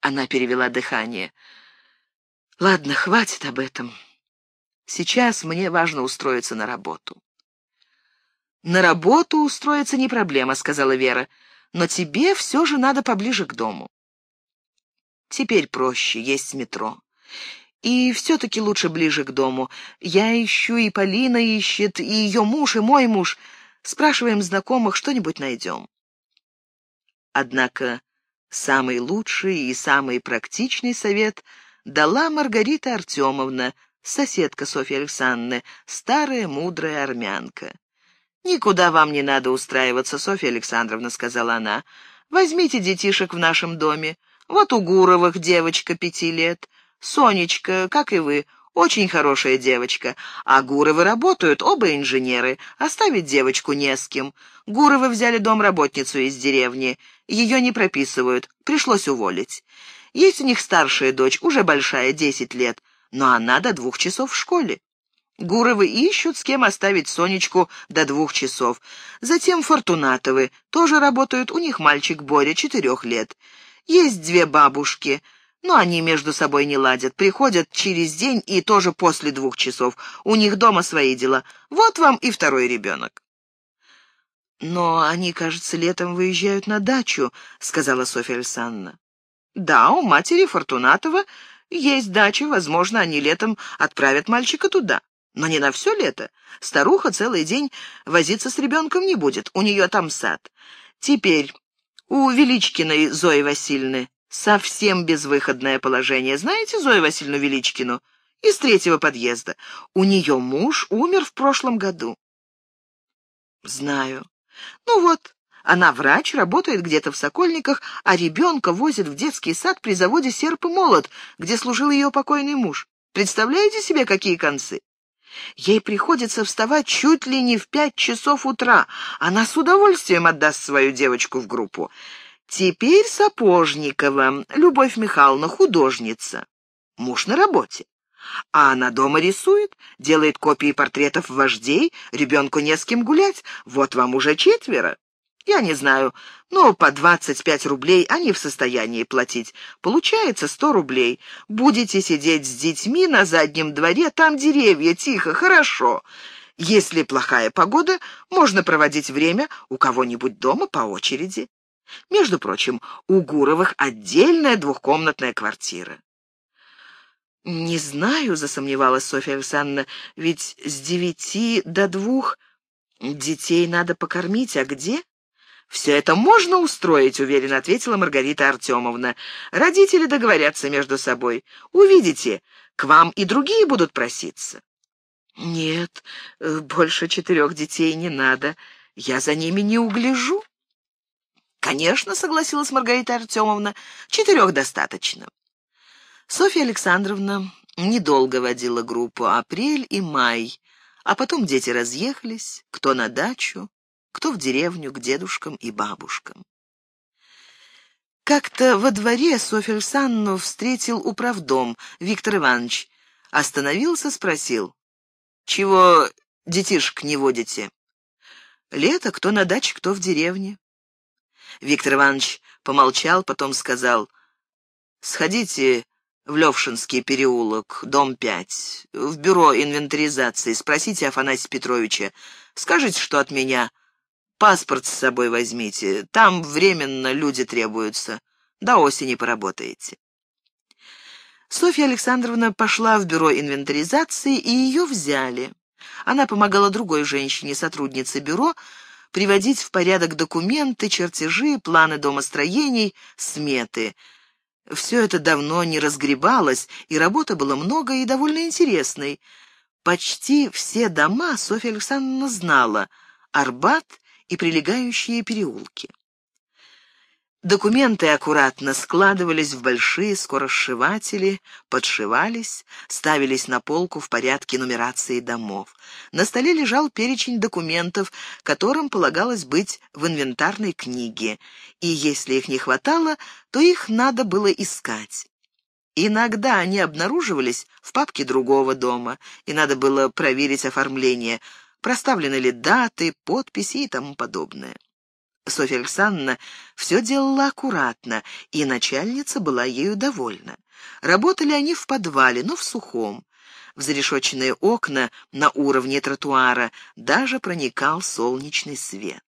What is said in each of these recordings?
Она перевела дыхание. «Ладно, хватит об этом. Сейчас мне важно устроиться на работу». «На работу устроиться не проблема», — сказала Вера, «но тебе все же надо поближе к дому». «Теперь проще, есть метро. И все-таки лучше ближе к дому. Я ищу, и Полина ищет, и ее муж, и мой муж. Спрашиваем знакомых, что-нибудь найдем». Однако самый лучший и самый практичный совет дала Маргарита Артемовна, соседка Софьи Александровны, старая мудрая армянка. «Никуда вам не надо устраиваться, Софья Александровна», — сказала она. «Возьмите детишек в нашем доме. Вот у Гуровых девочка пяти лет. Сонечка, как и вы, очень хорошая девочка. А Гуровы работают, оба инженеры. Оставить девочку не с кем. Гуровы взяли домработницу из деревни. Ее не прописывают, пришлось уволить. Есть у них старшая дочь, уже большая, десять лет, но она до двух часов в школе. Гуровы ищут, с кем оставить Сонечку до двух часов. Затем Фортунатовы тоже работают, у них мальчик Боря, четырех лет. Есть две бабушки, но они между собой не ладят, приходят через день и тоже после двух часов. У них дома свои дела. Вот вам и второй ребенок. «Но они, кажется, летом выезжают на дачу», — сказала Софья Александровна. «Да, у матери Фортунатова есть дача, возможно, они летом отправят мальчика туда. Но не на все лето. Старуха целый день возиться с ребенком не будет, у нее там сад. Теперь у Величкиной Зои Васильевны совсем безвыходное положение. Знаете Зою Васильевну Величкину? Из третьего подъезда. У нее муж умер в прошлом году. Знаю. Ну вот, она врач, работает где-то в Сокольниках, а ребенка возит в детский сад при заводе «Серп и молот», где служил ее покойный муж. Представляете себе, какие концы? Ей приходится вставать чуть ли не в пять часов утра. Она с удовольствием отдаст свою девочку в группу. Теперь Сапожникова, Любовь Михайловна, художница. Муж на работе. А она дома рисует, делает копии портретов вождей, ребенку не с кем гулять. Вот вам уже четверо. Я не знаю, но по 25 рублей они в состоянии платить. Получается 100 рублей. Будете сидеть с детьми на заднем дворе, там деревья, тихо, хорошо. Если плохая погода, можно проводить время у кого-нибудь дома по очереди. Между прочим, у Гуровых отдельная двухкомнатная квартира. «Не знаю», — засомневалась Софья Александровна, — «ведь с девяти до двух детей надо покормить, а где?» «Все это можно устроить», — уверенно ответила Маргарита Артемовна. «Родители договорятся между собой. Увидите, к вам и другие будут проситься». «Нет, э, больше четырех детей не надо. Я за ними не угляжу». «Конечно», — согласилась Маргарита Артемовна, — «четырех достаточно». Софья Александровна недолго водила группу апрель и май, а потом дети разъехались, кто на дачу, кто в деревню к дедушкам и бабушкам. Как-то во дворе Софью Александровну встретил управдом Виктор Иванович. Остановился, спросил. «Чего детишек не водите?» «Лето, кто на даче, кто в деревне». Виктор Иванович помолчал, потом сказал. «Сходите в Левшинский переулок, дом 5, в бюро инвентаризации. Спросите Афанасия Петровича. Скажите, что от меня. Паспорт с собой возьмите. Там временно люди требуются. До осени поработаете. Софья Александровна пошла в бюро инвентаризации, и ее взяли. Она помогала другой женщине, сотруднице бюро, приводить в порядок документы, чертежи, планы домостроений, сметы. Все это давно не разгребалось, и работы было много и довольно интересной. Почти все дома Софья Александровна знала. Арбат и прилегающие переулки. Документы аккуратно складывались в большие скоросшиватели, подшивались, ставились на полку в порядке нумерации домов. На столе лежал перечень документов, которым полагалось быть в инвентарной книге, и если их не хватало, то их надо было искать. Иногда они обнаруживались в папке другого дома, и надо было проверить оформление – проставлены ли даты, подписи и тому подобное. Софья Александровна все делала аккуратно, и начальница была ею довольна. Работали они в подвале, но в сухом. В зарешоченные окна на уровне тротуара даже проникал солнечный свет.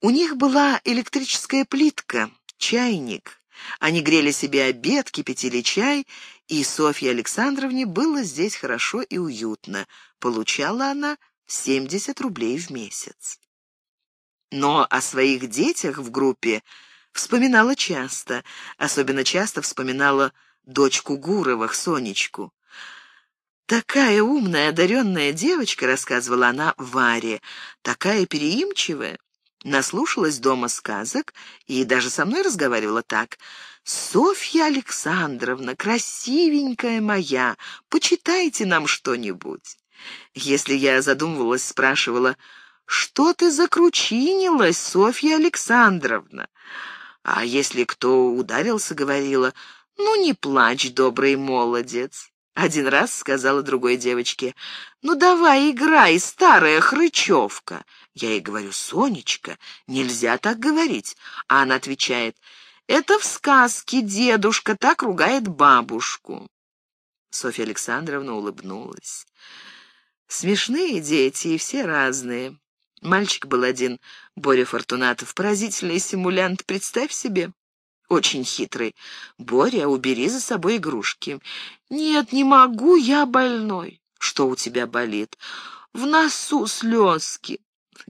У них была электрическая плитка, чайник. Они грели себе обед, кипятили чай, и Софье Александровне было здесь хорошо и уютно. Получала она 70 рублей в месяц. Но о своих детях в группе вспоминала часто, особенно часто вспоминала дочку Гуровых, Сонечку. «Такая умная, одаренная девочка», — рассказывала она Варе, — «такая переимчивая». Наслушалась дома сказок и даже со мной разговаривала так. «Софья Александровна, красивенькая моя, почитайте нам что-нибудь». Если я задумывалась, спрашивала, «Что ты закручинилась, Софья Александровна?» А если кто ударился, говорила, «Ну, не плачь, добрый молодец». Один раз сказала другой девочке, «Ну давай играй, старая хрычевка». Я ей говорю, «Сонечка, нельзя так говорить». А она отвечает, «Это в сказке дедушка так ругает бабушку». Софья Александровна улыбнулась. Смешные дети и все разные. Мальчик был один, Боря Фортунатов, поразительный симулянт, представь себе. Очень хитрый. «Боря, убери за собой игрушки». «Нет, не могу, я больной». «Что у тебя болит?» «В носу слезки».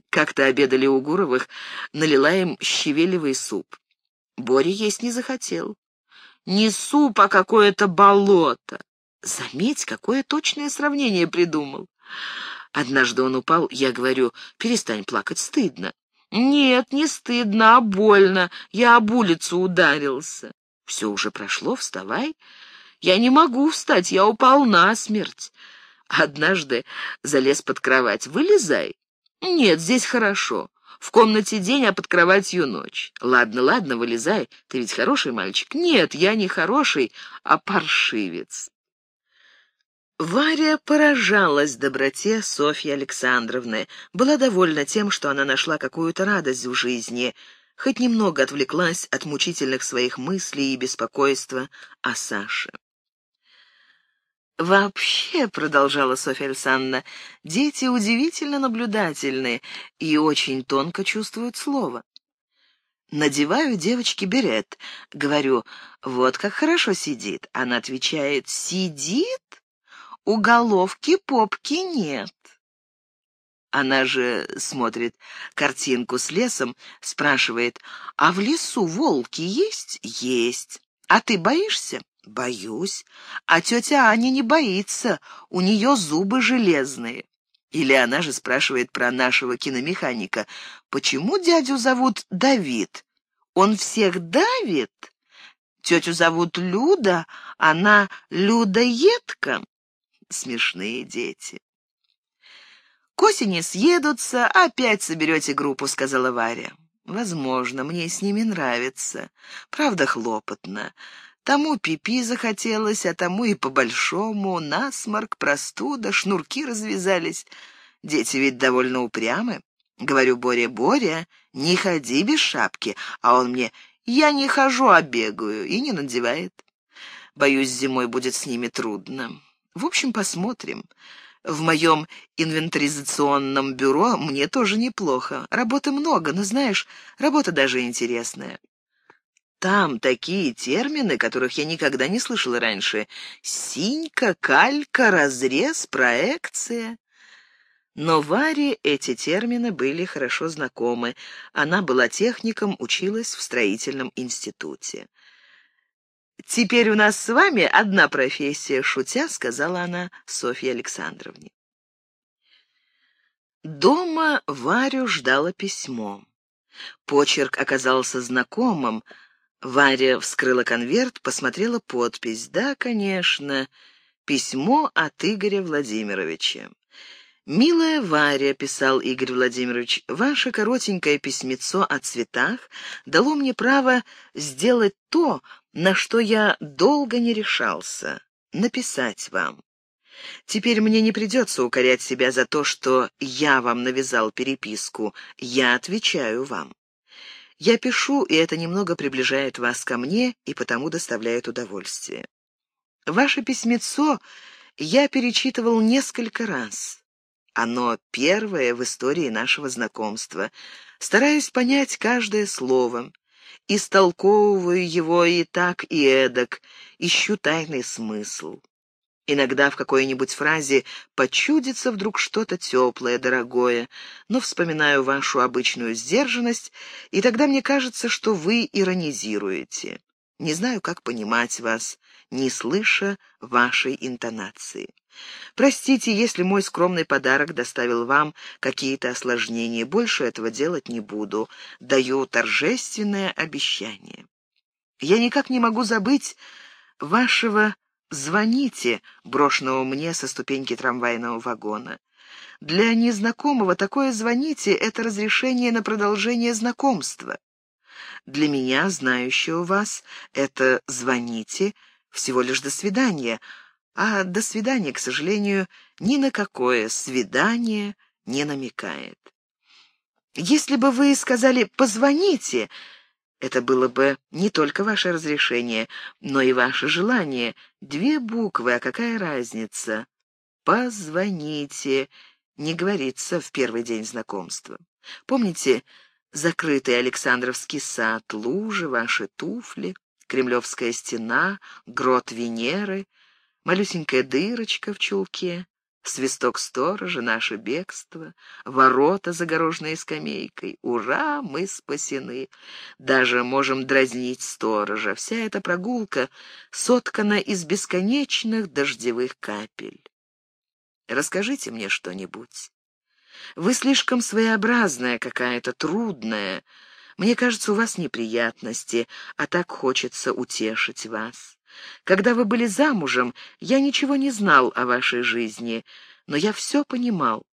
Как-то обедали у Гуровых, налила им щавелевый суп. Боря есть не захотел. Не суп, а какое-то болото. Заметь, какое точное сравнение придумал. Однажды он упал, я говорю, перестань плакать, стыдно. «Нет, не стыдно, а больно. Я об улицу ударился». «Все уже прошло, вставай». «Я не могу встать, я упал насмерть». Однажды залез под кровать. «Вылезай». «Нет, здесь хорошо. В комнате день, а под кроватью ночь. Ладно, ладно, вылезай. Ты ведь хороший мальчик. Нет, я не хороший, а паршивец. Варя поражалась доброте Софьи Александровны, была довольна тем, что она нашла какую-то радость в жизни, хоть немного отвлеклась от мучительных своих мыслей и беспокойства о Саше. «Вообще», — продолжала Софья Александровна, — «дети удивительно наблюдательны и очень тонко чувствуют слово. Надеваю девочке берет, говорю, вот как хорошо сидит. Она отвечает, сидит? У головки попки нет. Она же смотрит картинку с лесом, спрашивает, а в лесу волки есть? Есть. А ты боишься? Боюсь. А тетя Аня не боится, у нее зубы железные. Или она же спрашивает про нашего киномеханика, почему дядю зовут Давид? Он всех давит? Тетю зовут Люда, она Людоедка смешные дети. «К осени съедутся, опять соберете группу», — сказала Варя. «Возможно, мне с ними нравится. Правда, хлопотно. Тому пипи захотелось, а тому и по-большому. Насморк, простуда, шнурки развязались. Дети ведь довольно упрямы. Говорю, Боря, Боря, не ходи без шапки, а он мне, я не хожу, а бегаю, и не надевает. Боюсь, зимой будет с ними трудно. В общем, посмотрим. В моем инвентаризационном бюро мне тоже неплохо. Работы много, но, знаешь, работа даже интересная. Там такие термины, которых я никогда не слышала раньше. Синька, калька, разрез, проекция. Но Варе эти термины были хорошо знакомы. Она была техником, училась в строительном институте. «Теперь у нас с вами одна профессия», — шутя сказала она Софье Александровне. Дома Варю ждало письмо. Почерк оказался знакомым. Варя вскрыла конверт, посмотрела подпись. «Да, конечно, письмо от Игоря Владимировича». «Милая Варя», — писал Игорь Владимирович, — «ваше коротенькое письмецо о цветах дало мне право сделать то, на что я долго не решался — написать вам. Теперь мне не придется укорять себя за то, что я вам навязал переписку. Я отвечаю вам. Я пишу, и это немного приближает вас ко мне и потому доставляет удовольствие. Ваше письмецо я перечитывал несколько раз. Оно первое в истории нашего знакомства. Стараюсь понять каждое слово. Истолковываю его и так, и эдак, ищу тайный смысл. Иногда в какой-нибудь фразе почудится вдруг что-то теплое, дорогое, но вспоминаю вашу обычную сдержанность, и тогда мне кажется, что вы иронизируете. Не знаю, как понимать вас, не слыша вашей интонации. Простите, если мой скромный подарок доставил вам какие-то осложнения. Больше этого делать не буду. Даю торжественное обещание. Я никак не могу забыть вашего «Звоните», брошенного мне со ступеньки трамвайного вагона. Для незнакомого такое «звоните» — это разрешение на продолжение знакомства. Для меня, знающего вас, это «звоните» всего лишь «до свидания», а «до свидания», к сожалению, ни на какое свидание не намекает. Если бы вы сказали «позвоните», это было бы не только ваше разрешение, но и ваше желание. Две буквы, а какая разница? «Позвоните», не говорится в первый день знакомства. Помните закрытый Александровский сад, лужи, ваши туфли, Кремлевская стена, грот Венеры, малюсенькая дырочка в чулке? Свисток сторожа, наше бегство, ворота, загороженные скамейкой. Ура, мы спасены. Даже можем дразнить сторожа. Вся эта прогулка соткана из бесконечных дождевых капель. Расскажите мне что-нибудь. Вы слишком своеобразная какая-то, трудная. Мне кажется, у вас неприятности, а так хочется утешить вас. Когда вы были замужем, я ничего не знал о вашей жизни, но я все понимал.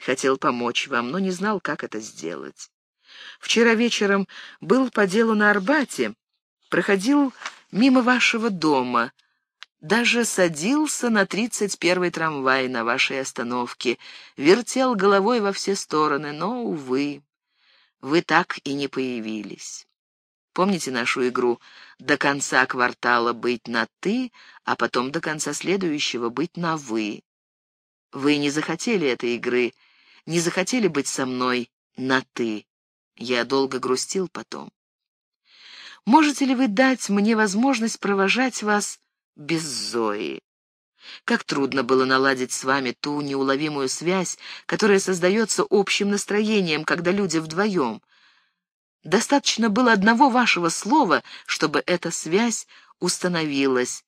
Хотел помочь вам, но не знал, как это сделать. Вчера вечером был по делу на Арбате, проходил мимо вашего дома, даже садился на тридцать первый трамвай на вашей остановке, вертел головой во все стороны, но, увы, вы так и не появились. Помните нашу игру «До конца квартала быть на «ты», а потом до конца следующего быть на «вы»?» Вы не захотели этой игры, не захотели быть со мной на «ты». Я долго грустил потом. Можете ли вы дать мне возможность провожать вас без Зои? Как трудно было наладить с вами ту неуловимую связь, которая создается общим настроением, когда люди вдвоем. Достаточно было одного вашего слова, чтобы эта связь установилась.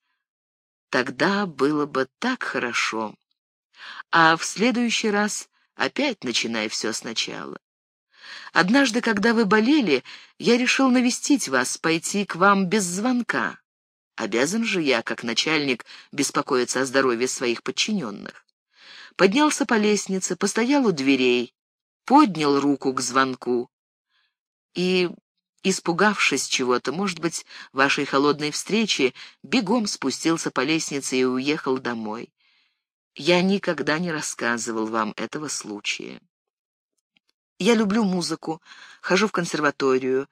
Тогда было бы так хорошо. А в следующий раз опять начинай все сначала. Однажды, когда вы болели, я решил навестить вас, пойти к вам без звонка. Обязан же я, как начальник, беспокоиться о здоровье своих подчиненных. Поднялся по лестнице, постоял у дверей, поднял руку к звонку и, испугавшись чего-то, может быть, вашей холодной встречи, бегом спустился по лестнице и уехал домой. Я никогда не рассказывал вам этого случая. Я люблю музыку, хожу в консерваторию.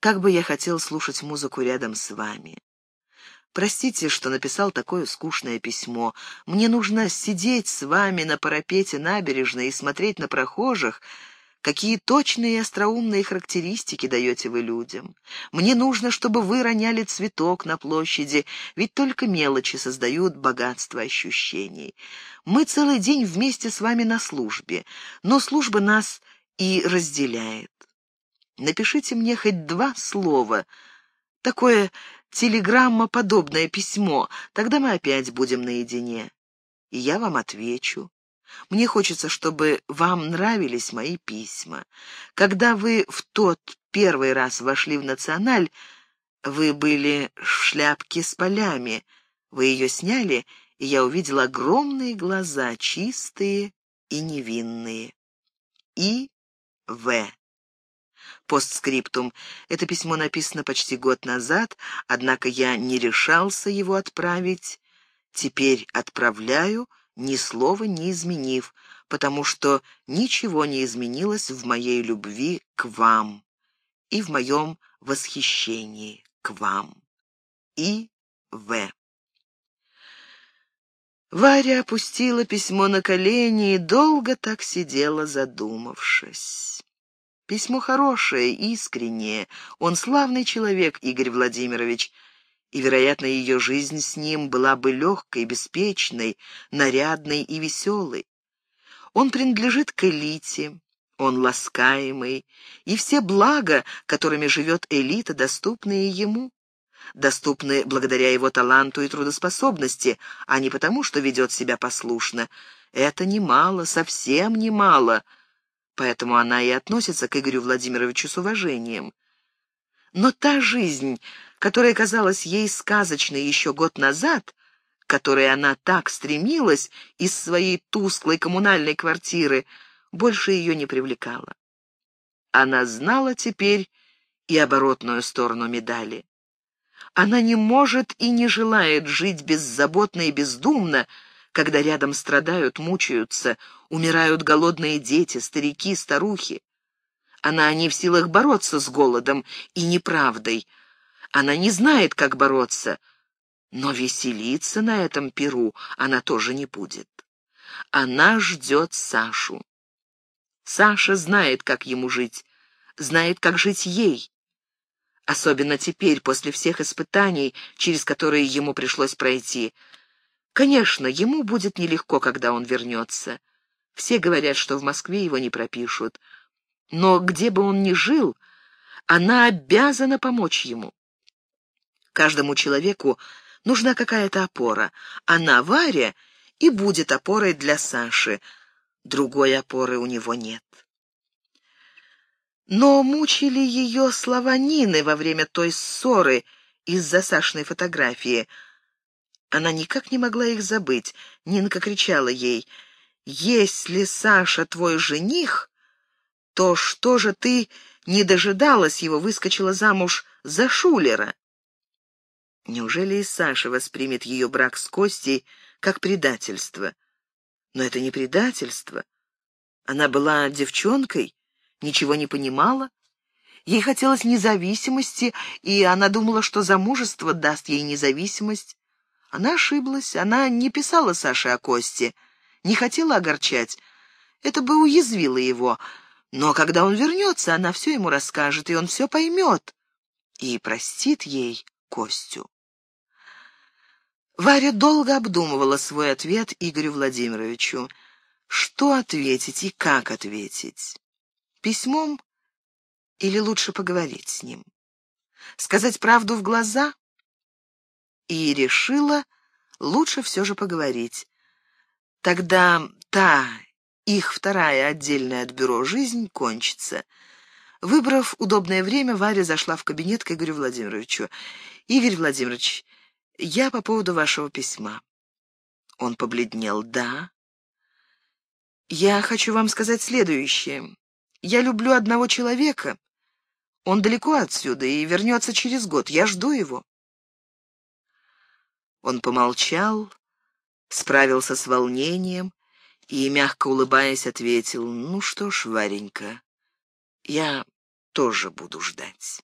Как бы я хотел слушать музыку рядом с вами. Простите, что написал такое скучное письмо. Мне нужно сидеть с вами на парапете набережной и смотреть на прохожих, Какие точные и остроумные характеристики даете вы людям. Мне нужно, чтобы вы роняли цветок на площади, ведь только мелочи создают богатство ощущений. Мы целый день вместе с вами на службе, но служба нас и разделяет. Напишите мне хоть два слова, такое телеграммоподобное письмо, тогда мы опять будем наедине. И я вам отвечу. Мне хочется, чтобы вам нравились мои письма. Когда вы в тот первый раз вошли в «Националь», вы были в шляпке с полями. Вы ее сняли, и я увидел огромные глаза, чистые и невинные. И. В. Постскриптум. Это письмо написано почти год назад, однако я не решался его отправить. Теперь отправляю, ни слова не изменив, потому что ничего не изменилось в моей любви к вам и в моем восхищении к вам. И. В. Варя опустила письмо на колени и долго так сидела, задумавшись. Письмо хорошее, искреннее. Он славный человек, Игорь Владимирович, и, вероятно, ее жизнь с ним была бы легкой, беспечной, нарядной и веселой. Он принадлежит к элите, он ласкаемый, и все блага, которыми живет элита, доступны и ему. Доступны благодаря его таланту и трудоспособности, а не потому, что ведет себя послушно. Это немало, совсем немало. Поэтому она и относится к Игорю Владимировичу с уважением. Но та жизнь, которая казалась ей сказочной еще год назад, к которой она так стремилась из своей тусклой коммунальной квартиры, больше ее не привлекала. Она знала теперь и оборотную сторону медали. Она не может и не желает жить беззаботно и бездумно, когда рядом страдают, мучаются, умирают голодные дети, старики, старухи. Она не в силах бороться с голодом и неправдой, она не знает, как бороться, но веселиться на этом перу она тоже не будет. Она ждет Сашу. Саша знает, как ему жить, знает, как жить ей. Особенно теперь, после всех испытаний, через которые ему пришлось пройти. Конечно, ему будет нелегко, когда он вернется. Все говорят, что в Москве его не пропишут. Но где бы он ни жил, она обязана помочь ему. Каждому человеку нужна какая-то опора. Она, Варя, и будет опорой для Саши. Другой опоры у него нет. Но мучили ее слова Нины во время той ссоры из-за Сашиной фотографии. Она никак не могла их забыть. Нинка кричала ей, «Если Саша твой жених, то что же ты не дожидалась его, выскочила замуж за Шулера?» Неужели и Саша воспримет ее брак с Костей как предательство? Но это не предательство. Она была девчонкой, ничего не понимала. Ей хотелось независимости, и она думала, что замужество даст ей независимость. Она ошиблась, она не писала Саше о Косте, не хотела огорчать. Это бы уязвило его. Но когда он вернется, она все ему расскажет, и он все поймет. И простит ей Костю. Варя долго обдумывала свой ответ Игорю Владимировичу. Что ответить и как ответить? Письмом или лучше поговорить с ним? Сказать правду в глаза? И решила, лучше все же поговорить. Тогда та, их вторая отдельная от бюро жизнь кончится. Выбрав удобное время, Варя зашла в кабинет к Игорю Владимировичу. «Игорь Владимирович, я по поводу вашего письма. Он побледнел. Да. Я хочу вам сказать следующее. Я люблю одного человека. Он далеко отсюда и вернется через год. Я жду его. Он помолчал, справился с волнением и, мягко улыбаясь, ответил, «Ну что ж, Варенька, я тоже буду ждать».